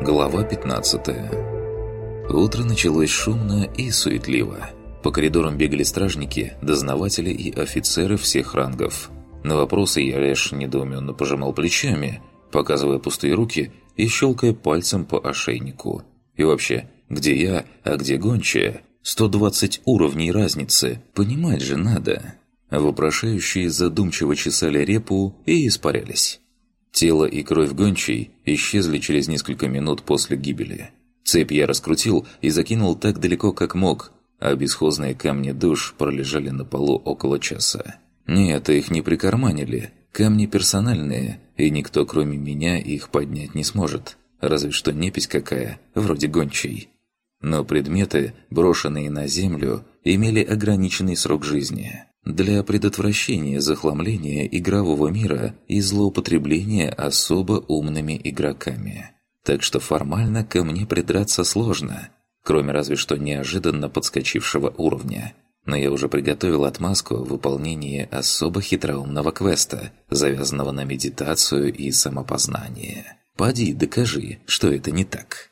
Глава 15 Утро началось шумно и суетливо. По коридорам бегали стражники, дознаватели и офицеры всех рангов. На вопросы я лишь недоуменно пожимал плечами, показывая пустые руки и щелкая пальцем по ошейнику. И вообще, где я, а где гончая? 120 уровней разницы, понимать же надо. Вопрошающие задумчиво чесали репу и испарялись. Тело и кровь гончей исчезли через несколько минут после гибели. Цепь я раскрутил и закинул так далеко, как мог, а бесхозные камни душ пролежали на полу около часа. Нет, их не прикарманили. Камни персональные, и никто, кроме меня, их поднять не сможет. Разве что непись какая, вроде гончей. Но предметы, брошенные на землю, имели ограниченный срок жизни для предотвращения захламления игрового мира и злоупотребления особо умными игроками. Так что формально ко мне придраться сложно, кроме разве что неожиданно подскочившего уровня. Но я уже приготовил отмазку в выполнении особо хитроумного квеста, завязанного на медитацию и самопознание. Поди, докажи, что это не так.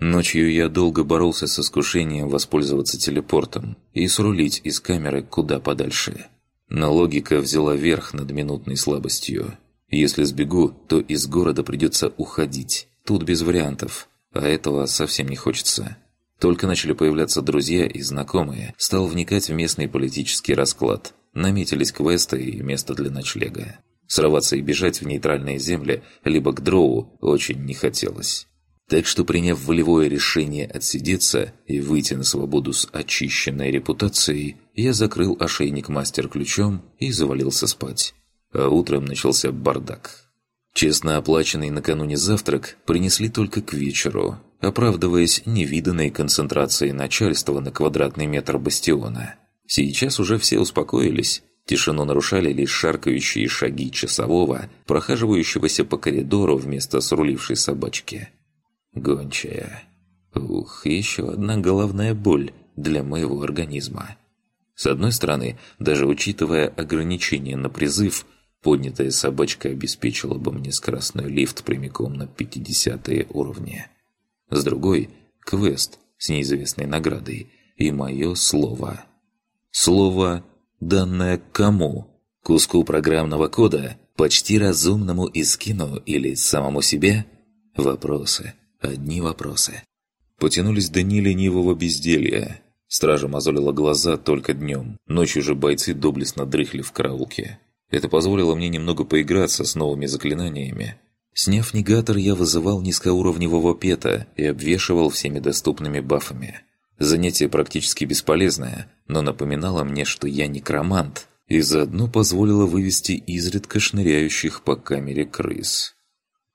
Ночью я долго боролся с искушением воспользоваться телепортом и срулить из камеры куда подальше. Но логика взяла верх над минутной слабостью. Если сбегу, то из города придется уходить. Тут без вариантов, а этого совсем не хочется. Только начали появляться друзья и знакомые, стал вникать в местный политический расклад. Наметились квесты и место для ночлега. Срываться и бежать в нейтральные земли, либо к дроу, очень не хотелось. Так что, приняв волевое решение отсидеться и выйти на свободу с очищенной репутацией, я закрыл ошейник мастер-ключом и завалился спать. А утром начался бардак. Честно оплаченный накануне завтрак принесли только к вечеру, оправдываясь невиданной концентрацией начальства на квадратный метр бастиона. Сейчас уже все успокоились. Тишину нарушали лишь шаркающие шаги часового, прохаживающегося по коридору вместо срулившей собачки. Гончая. Ух, еще одна головная боль для моего организма. С одной стороны, даже учитывая ограничения на призыв, поднятая собачка обеспечила бы мне скоростной лифт прямиком на 50-е уровни. С другой – квест с неизвестной наградой и мое слово. Слово, данное кому? Куску программного кода, почти разумному Искину или самому себе? Вопросы – Одни вопросы. Потянулись дни ленивого безделья. Стража мозолила глаза только днем. Ночью же бойцы доблестно дрыхли в караулке. Это позволило мне немного поиграться с новыми заклинаниями. Сняв негатор, я вызывал низкоуровневого пета и обвешивал всеми доступными бафами. Занятие практически бесполезное, но напоминало мне, что я некромант, и заодно позволило вывести изредка шныряющих по камере крыс.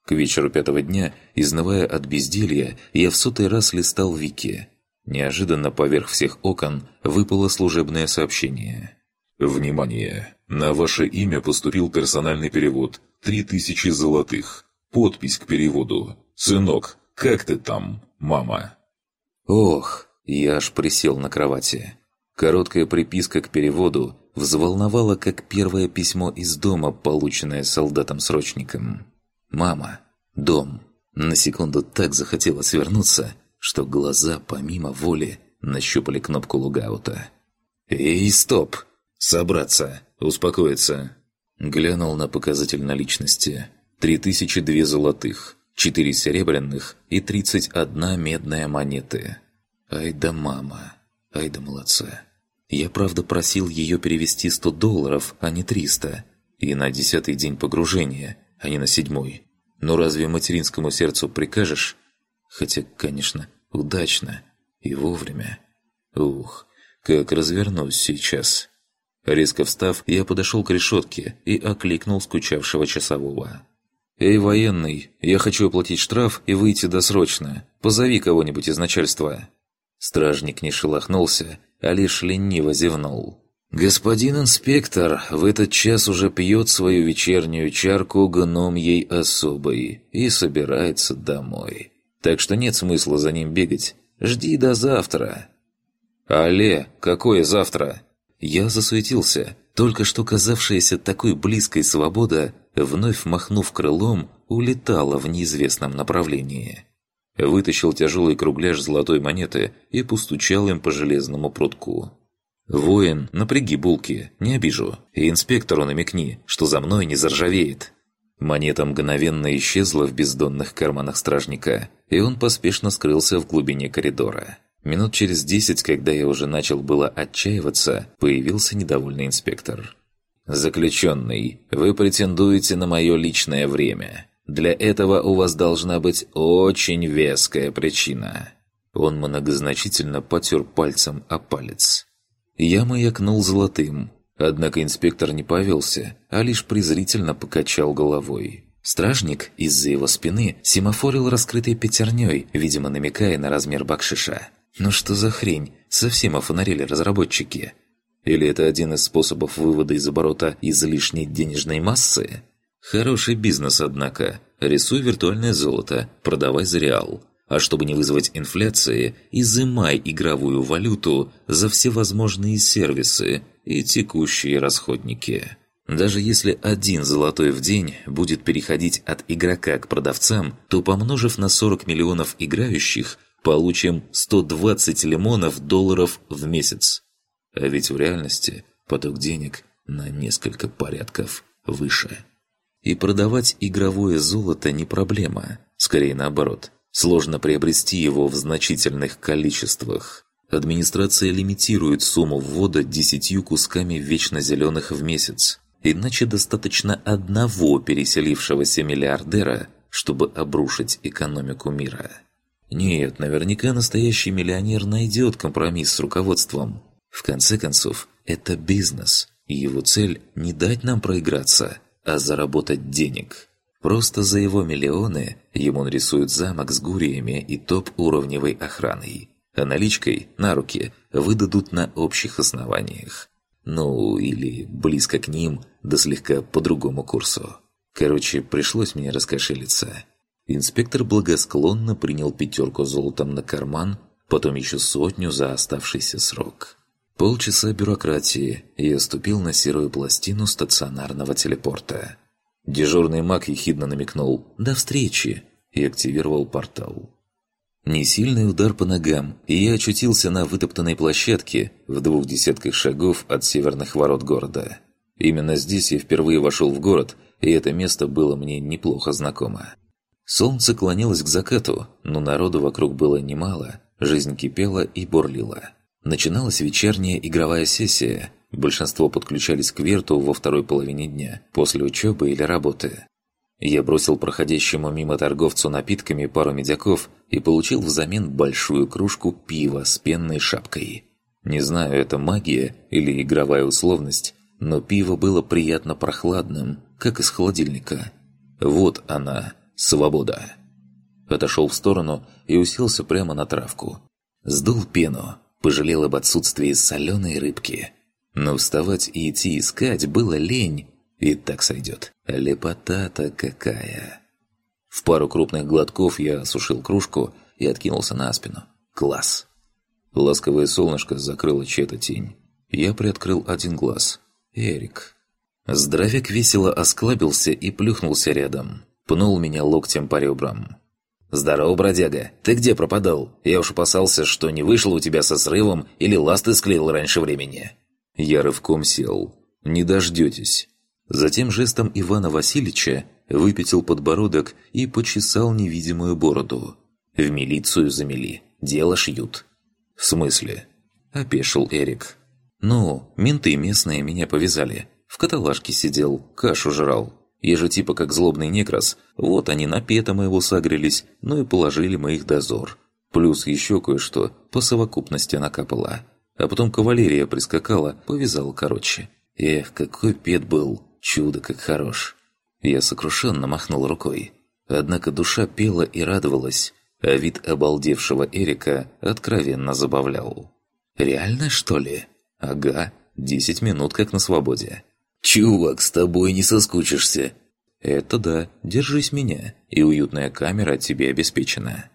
К вечеру пятого дня, изнывая от безделья, я в сотый раз листал Вики. Неожиданно поверх всех окон выпало служебное сообщение. «Внимание! На ваше имя поступил персональный перевод. Три тысячи золотых. Подпись к переводу. Сынок, как ты там, мама?» Ох, я аж присел на кровати. Короткая приписка к переводу взволновала, как первое письмо из дома, полученное солдатом-срочником. Мама. Дом. На секунду так захотелось вернуться, что глаза помимо воли нащупали кнопку лугаута. «Эй, стоп! Собраться! Успокоиться!» Глянул на показатель наличности. Три тысячи две золотых, четыре серебряных и тридцать одна медная монеты. Ай да мама! Ай да молодца! Я правда просил ее перевести сто долларов, а не триста. И на десятый день погружения – а не на седьмой. Но разве материнскому сердцу прикажешь? Хотя, конечно, удачно и вовремя. Ух, как развернусь сейчас. Резко встав, я подошел к решетке и окликнул скучавшего часового. «Эй, военный, я хочу оплатить штраф и выйти досрочно. Позови кого-нибудь из начальства». Стражник не шелохнулся, а лишь лениво зевнул. Господин инспектор в этот час уже пьет свою вечернюю чарку гном ей особой и собирается домой. Так что нет смысла за ним бегать. Жди до завтра. «Але, какое завтра?» Я засуетился. Только что казавшаяся такой близкой свобода, вновь махнув крылом, улетала в неизвестном направлении. Вытащил тяжелый кругляш золотой монеты и постучал им по железному прутку. «Воин, напряги булки, не обижу. И инспектору намекни, что за мной не заржавеет». Монета мгновенно исчезла в бездонных карманах стражника, и он поспешно скрылся в глубине коридора. Минут через десять, когда я уже начал было отчаиваться, появился недовольный инспектор. «Заключенный, вы претендуете на мое личное время. Для этого у вас должна быть очень веская причина». Он многозначительно потер пальцем о палец. Я маякнул золотым, однако инспектор не повелся, а лишь презрительно покачал головой. Стражник из-за его спины семафорил раскрытой пятерней, видимо намекая на размер бакшиша. «Ну что за хрень? Совсем офонарили разработчики?» Или это один из способов вывода из оборота излишней денежной массы? Хороший бизнес, однако. Рисуй виртуальное золото, продавай за реал. А чтобы не вызвать инфляции, изымай игровую валюту за всевозможные сервисы и текущие расходники. Даже если один золотой в день будет переходить от игрока к продавцам, то помножив на 40 миллионов играющих, получим 120 лимонов долларов в месяц. А ведь в реальности поток денег на несколько порядков выше. И продавать игровое золото не проблема, скорее наоборот. Сложно приобрести его в значительных количествах. Администрация лимитирует сумму ввода десятью кусками вечно зеленых в месяц. Иначе достаточно одного переселившегося миллиардера, чтобы обрушить экономику мира. Нет, наверняка настоящий миллионер найдет компромисс с руководством, в конце концов, это бизнес, и его цель не дать нам проиграться, а заработать денег. Просто за его миллионы ему нарисуют замок с гуриями и топ-уровневой охраной. А наличкой на руки выдадут на общих основаниях. Ну, или близко к ним, да слегка по другому курсу. Короче, пришлось мне раскошелиться. Инспектор благосклонно принял пятерку золотом на карман, потом еще сотню за оставшийся срок. Полчаса бюрократии, и я ступил на серую пластину стационарного телепорта. Дежурный маг ехидно намекнул «До встречи!» и активировал портал. Несильный удар по ногам, и я очутился на вытоптанной площадке в двух десятках шагов от северных ворот города. Именно здесь я впервые вошел в город, и это место было мне неплохо знакомо. Солнце клонилось к закату, но народу вокруг было немало, жизнь кипела и бурлила. Начиналась вечерняя игровая сессия. Большинство подключались к Верту во второй половине дня, после учебы или работы. Я бросил проходящему мимо торговцу напитками пару медяков и получил взамен большую кружку пива с пенной шапкой. Не знаю, это магия или игровая условность, но пиво было приятно прохладным, как из холодильника. Вот она, свобода. Отошел в сторону и уселся прямо на травку. Сдул пену, Пожалел об отсутствии соленой рыбки. Но вставать и идти искать было лень. И так сойдет. Лепота-то какая. В пару крупных глотков я осушил кружку и откинулся на спину. Класс. Ласковое солнышко закрыло чья-то тень. Я приоткрыл один глаз. Эрик. Здоровяк весело осклабился и плюхнулся рядом. Пнул меня локтем по ребрам. «Здорово, бродяга. Ты где пропадал? Я уж опасался, что не вышел у тебя со срывом или ласты склеил раньше времени». Я рывком сел. «Не дождетесь». Затем жестом Ивана Васильевича выпятил подбородок и почесал невидимую бороду. «В милицию замели. Дело шьют». «В смысле?» – опешил Эрик. «Ну, менты местные меня повязали. В каталажке сидел, кашу жрал. Я же типа как злобный некрас. Вот они на пета моего сагрились, ну и положили моих дозор. Плюс еще кое-что по совокупности накапало. А потом кавалерия прискакала, повязала короче. Эх, какой пет был, чудо как хорош. Я сокрушенно махнул рукой. Однако душа пела и радовалась, а вид обалдевшего Эрика откровенно забавлял. «Реально, что ли?» «Ага, десять минут как на свободе». «Чувак, с тобой не соскучишься». «Это да, держись меня, и уютная камера тебе обеспечена».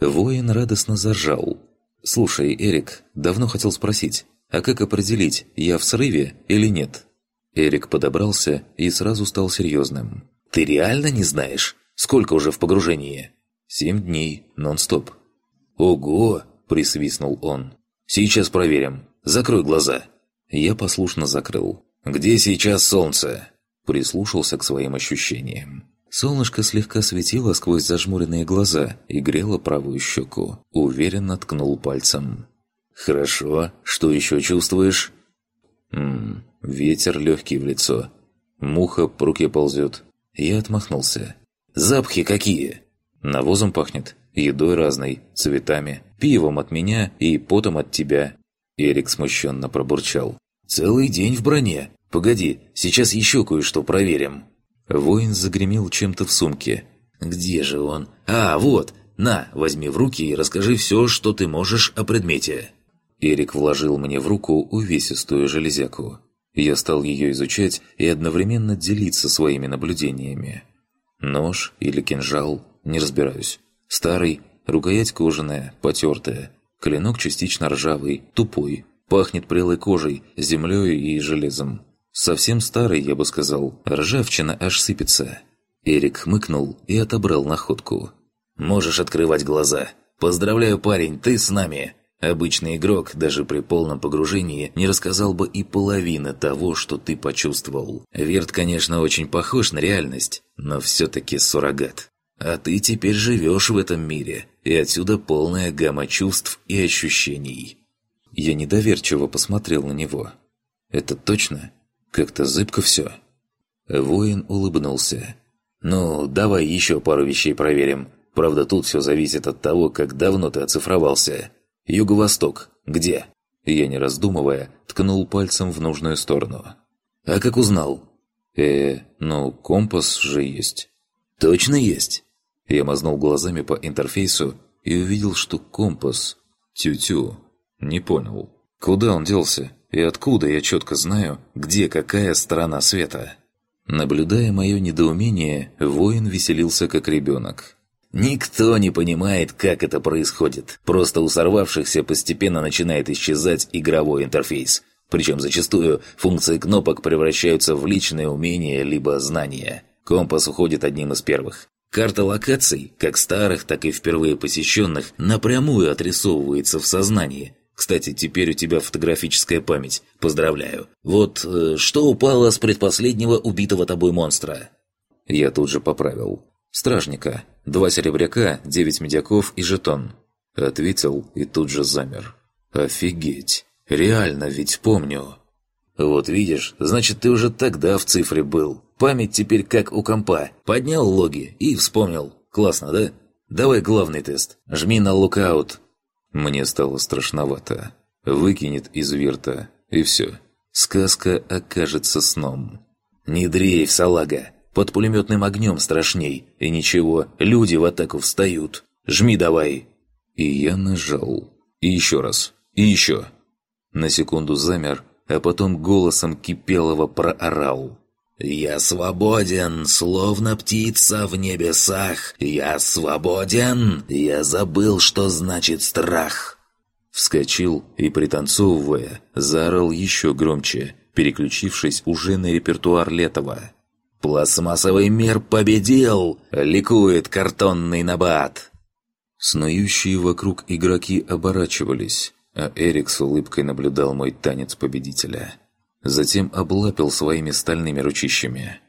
Воин радостно заржал. «Слушай, Эрик, давно хотел спросить, а как определить, я в срыве или нет?» Эрик подобрался и сразу стал серьезным. «Ты реально не знаешь? Сколько уже в погружении?» Семь дней, нон-стоп. «Ого!» – присвистнул он. «Сейчас проверим. Закрой глаза». Я послушно закрыл. «Где сейчас солнце?» Прислушался к своим ощущениям. Солнышко слегка светило сквозь зажмуренные глаза и грело правую щеку. Уверенно ткнул пальцем. «Хорошо. Что еще чувствуешь?» «Ммм, ветер легкий в лицо. Муха по руке ползет». Я отмахнулся. «Запахи какие?» «Навозом пахнет, едой разной, цветами, пивом от меня и потом от тебя». Эрик смущенно пробурчал. «Целый день в броне. Погоди, сейчас еще кое-что проверим». Воин загремел чем-то в сумке. «Где же он? А, вот! На, возьми в руки и расскажи все, что ты можешь о предмете». Эрик вложил мне в руку увесистую железяку. Я стал ее изучать и одновременно делиться своими наблюдениями. Нож или кинжал, не разбираюсь. Старый, рукоять кожаная, потертая. Клинок частично ржавый, тупой. Пахнет прелой кожей, землей и железом. Совсем старый, я бы сказал. Ржавчина аж сыпется. Эрик хмыкнул и отобрал находку. «Можешь открывать глаза. Поздравляю, парень, ты с нами!» Обычный игрок, даже при полном погружении, не рассказал бы и половины того, что ты почувствовал. Верт, конечно, очень похож на реальность, но все-таки суррогат. А ты теперь живешь в этом мире, и отсюда полная гамма чувств и ощущений. Я недоверчиво посмотрел на него. «Это точно? Как-то зыбко все». Воин улыбнулся. «Ну, давай еще пару вещей проверим. Правда, тут все зависит от того, как давно ты оцифровался». «Юго-восток. Где?» Я, не раздумывая, ткнул пальцем в нужную сторону. «А как узнал?» «Э, ну, компас же есть». «Точно есть?» Я мазнул глазами по интерфейсу и увидел, что компас... Тю-тю. Не понял. Куда он делся? И откуда я четко знаю, где какая сторона света? Наблюдая мое недоумение, воин веселился как ребенок. Никто не понимает, как это происходит. Просто у сорвавшихся постепенно начинает исчезать игровой интерфейс. Причем зачастую функции кнопок превращаются в личные умения либо знания. Компас уходит одним из первых. Карта локаций, как старых, так и впервые посещенных, напрямую отрисовывается в сознании. Кстати, теперь у тебя фотографическая память. Поздравляю. Вот э, что упало с предпоследнего убитого тобой монстра? Я тут же поправил. Стражника. Два серебряка, девять медяков и жетон. Ответил и тут же замер. Офигеть. Реально ведь помню. Вот видишь, значит ты уже тогда в цифре был. Память теперь как у компа. Поднял логи и вспомнил. Классно, да? Давай главный тест. Жми на лукаут. Мне стало страшновато. Выкинет из вирта, и все. Сказка окажется сном. «Не дрейф, салага! Под пулеметным огнем страшней. И ничего, люди в атаку встают. Жми давай!» И я нажал. И еще раз. И еще. На секунду замер, а потом голосом Кипелова проорал. «Я свободен, словно птица в небесах! Я свободен! Я забыл, что значит страх!» Вскочил и, пританцовывая, заорал еще громче, переключившись уже на репертуар Летова. «Пластмассовый мир победил!» — ликует картонный набат. Снующие вокруг игроки оборачивались, а Эрик с улыбкой наблюдал мой танец победителя. Затем облапил своими стальными ручищами.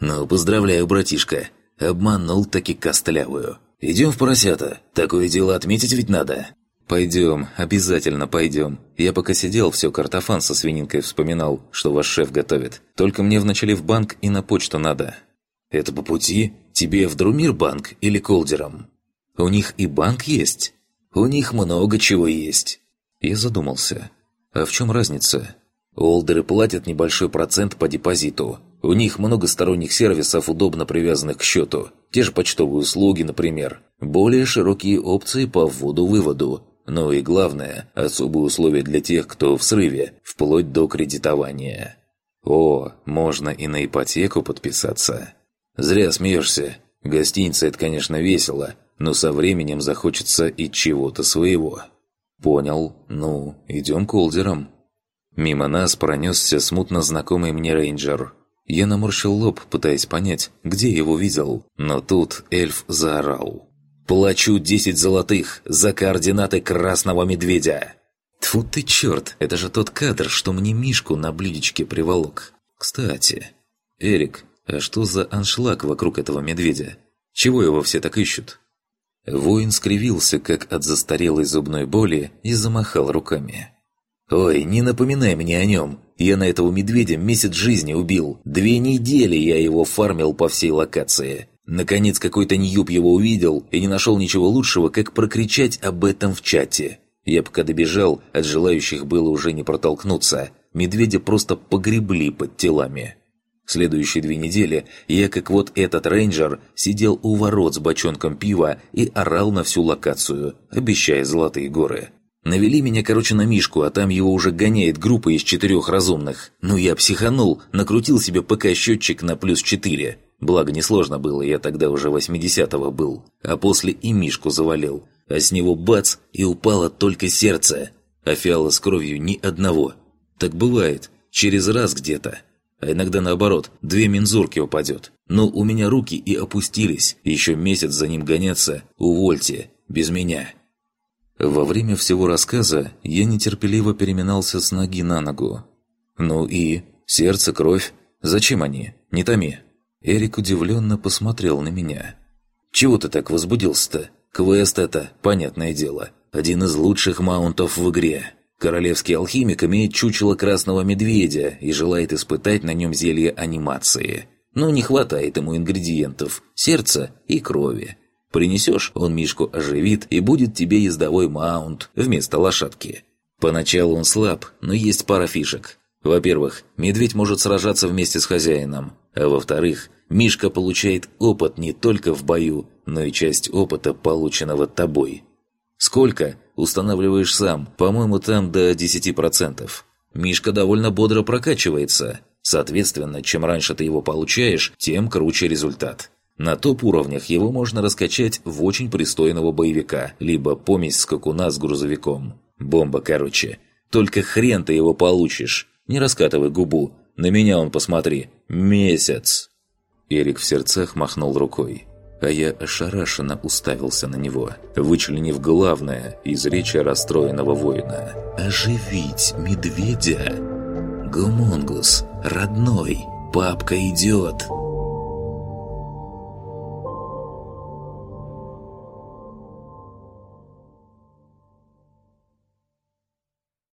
«Ну, поздравляю, братишка! Обманул таки костлявую. Идем в поросята, такое дело отметить ведь надо!» «Пойдем, обязательно пойдем. Я пока сидел, все картофан со свининкой вспоминал, что ваш шеф готовит. Только мне вначале в банк и на почту надо». «Это по пути? Тебе в Друмир банк или Колдером?» «У них и банк есть?» «У них много чего есть». Я задумался. «А в чем разница?» Олдеры платят небольшой процент по депозиту. У них много сторонних сервисов, удобно привязанных к счету. Те же почтовые услуги, например. Более широкие опции по вводу-выводу. Ну и главное, особые условия для тех, кто в срыве, вплоть до кредитования. О, можно и на ипотеку подписаться. Зря смеешься. Гостиница – это, конечно, весело, но со временем захочется и чего-то своего. Понял. Ну, идем к Олдерам. Мимо нас пронесся смутно знакомый мне рейнджер. Я наморщил лоб, пытаясь понять, где его видел, но тут эльф заорал. Плачу 10 золотых за координаты красного медведя. Тьфу ты черт, это же тот кадр, что мне Мишку на блюдечке приволок. Кстати, Эрик, а что за аншлаг вокруг этого медведя? Чего его все так ищут? Воин скривился, как от застарелой зубной боли, и замахал руками. «Ой, не напоминай мне о нем. Я на этого медведя месяц жизни убил. Две недели я его фармил по всей локации. Наконец какой-то ньюб его увидел и не нашел ничего лучшего, как прокричать об этом в чате. Я пока добежал, от желающих было уже не протолкнуться. Медведя просто погребли под телами. Следующие две недели я, как вот этот рейнджер, сидел у ворот с бочонком пива и орал на всю локацию, обещая золотые горы. Навели меня, короче, на Мишку, а там его уже гоняет группа из четырех разумных. Ну я психанул, накрутил себе ПК-счетчик на плюс четыре. Благо несложно было, я тогда уже 80-го был. А после и Мишку завалил. А с него бац, и упало только сердце. А фиала с кровью ни одного. Так бывает, через раз где-то а иногда наоборот, две мензурки упадет. Но у меня руки и опустились, еще месяц за ним гоняться, увольте, без меня. Во время всего рассказа я нетерпеливо переминался с ноги на ногу. «Ну и? Сердце, кровь? Зачем они? Не томи!» Эрик удивленно посмотрел на меня. «Чего ты так возбудился-то? Квест это, понятное дело, один из лучших маунтов в игре. Королевский алхимик имеет чучело красного медведя и желает испытать на нем зелье анимации. Но не хватает ему ингредиентов – сердца и крови. Принесешь, он Мишку оживит и будет тебе ездовой маунт вместо лошадки. Поначалу он слаб, но есть пара фишек. Во-первых, медведь может сражаться вместе с хозяином. А во-вторых, Мишка получает опыт не только в бою, но и часть опыта, полученного тобой. Сколько? Устанавливаешь сам. По-моему, там до 10%. Мишка довольно бодро прокачивается. Соответственно, чем раньше ты его получаешь, тем круче результат. На топ-уровнях его можно раскачать в очень пристойного боевика, либо помесь скакуна с грузовиком. Бомба, короче. Только хрен ты его получишь. Не раскатывай губу. На меня он посмотри. Месяц. Эрик в сердцах махнул рукой а я ошарашенно уставился на него, вычленив главное из речи расстроенного воина. «Оживить медведя!» «Гумунгус, родной, папка идет!»